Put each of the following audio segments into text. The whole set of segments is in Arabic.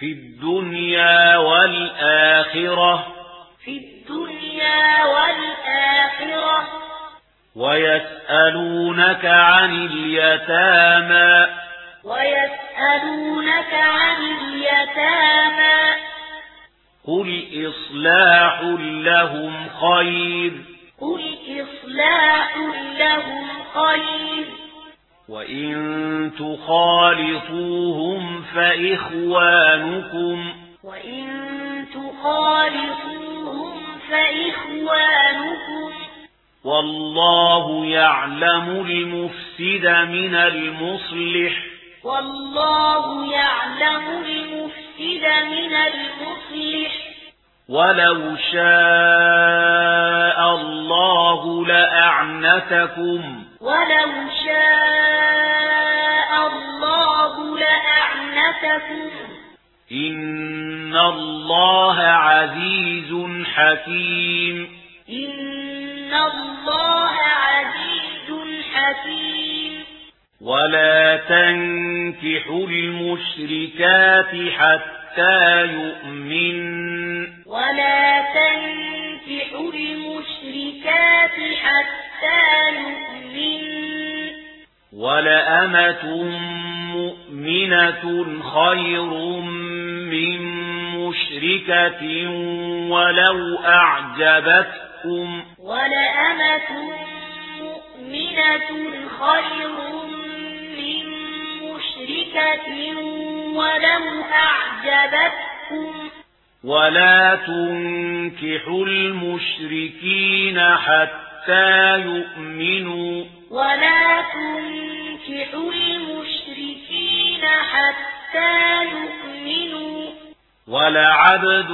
في الدنيا والآخرة في الدنيا والآخرة ويسألونك عن اليتامى ويسألونك عن اليتامى قل إصلاح لهم خير قل إصلاح لهم خير وَإِن تُخَالِطُوهُمْ فَإِخْوَانُكُمْ وَإِن تُخَالِطُوهُمْ فَإِخْوَانُكُمْ وَاللَّهُ يَعْلَمُ الْمُفْسِدَ مِنَ الْمُصْلِحِ وَاللَّهُ يَعْلَمُ الْمُفْسِدَ مِنَ الْمُصْلِحِ وَلَوْ شَاءَ اللَّهُ لَأَعْنَتَكُمْ وَلَوْ شَاءَ تكون إن الله عزيز حكيم إن الله عزيز حكيم ولا تنكحوا المشركات حتى يؤمن ولا تنكحوا المشركات حتى يؤمن ولا أمة مؤمنة خير من مشركة ولو أعجبتكم ولأمة مؤمنة خير من مشركة ولو أعجبتكم ولا تنكحوا المشركين حتى يؤمنوا ولا تنكحوا المشركين ولعبد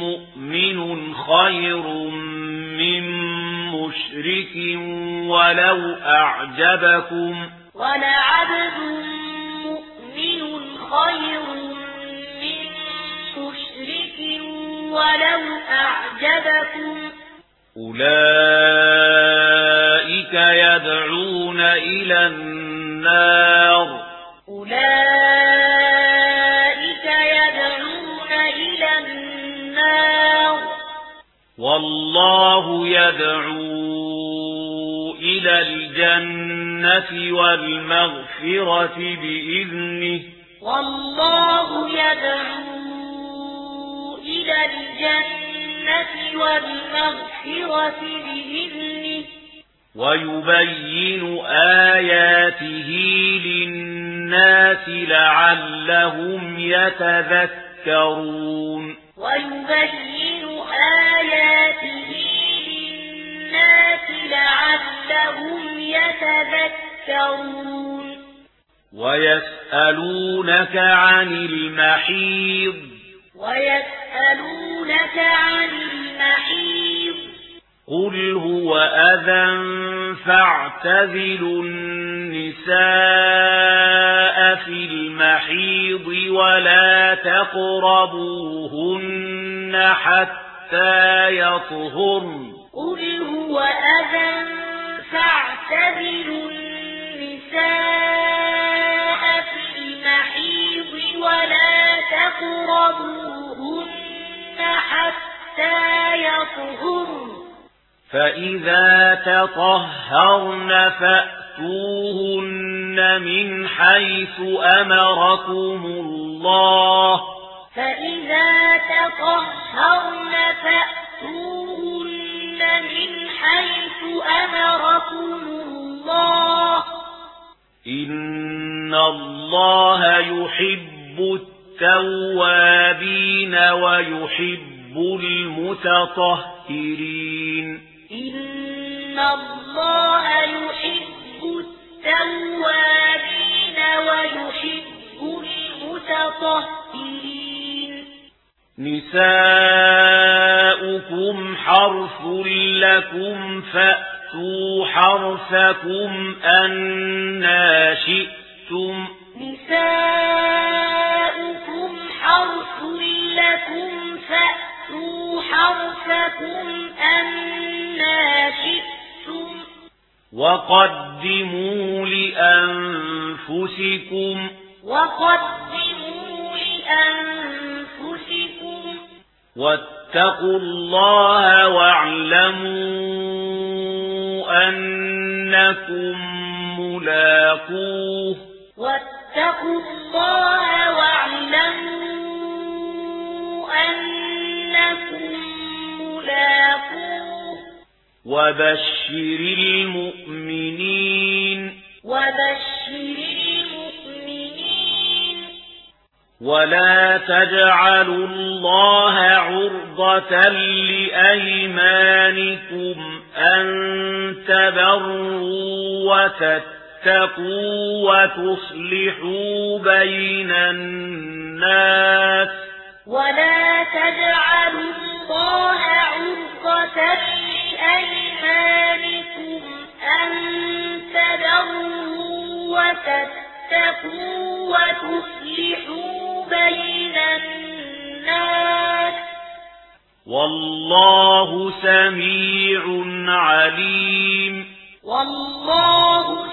مؤمن خير من مشرك ولو أعجبكم ولعبد مؤمن خير من مشرك ولو أعجبكم أولئك يدعون إلى النار والله يدعو إلى الجنة والمغفرة بإذنه. والله يدعو إلى الجنة والمغفرة بإذنه. ويبين آياته للناس لعلهم يتذكرون. ويبين لعلهم يتذكرون ويسألونك عن المحيض ويسألونك عن المحيض قل هو أذى فاعتذلوا النساء في المحيض ولا تقربوهن حتى يطهرن قل هو أذى فاعتبروا النساء في المحيض ولا تقربوهن حتى يطهروا فإذا تطهرن فأتوهن من حيث أمركم الله. فإذا تطهرن فأتوهن إن الله يحب التوابين ويحب المتطهرين إن الله يحب التوابين ويحب المتطهرين نساؤكم حرث لكم فَأْتُوا حَرْثَكُمْ أَنَّا شِئْتُمْ نِسَاؤُكُمْ حَرْثٌ لَكُمْ فَأْتُوا حَرْثَكُمْ أَنَّا شِئْتُمْ وَقَدِّمُوا لِأَنفُسِكُمْ وَقَدِّمُوا لِأَنفُسِكُمْ وَاتَّقُوا اللَّهَ وَاعْلَمُوا أنكم ملاقوه. واتقوا الله واعلموا أنكم ملاقوه. وبشر المؤمنين. وبشر ولا تجعلوا الله عرضة لأيمانكم أن تبروا وتتقوا وتصلحوا بين الناس ولا تجعلوا الله عرضة لأيمانكم أن تبروا وتتقوا وتصلحوا والله سميع عليم والله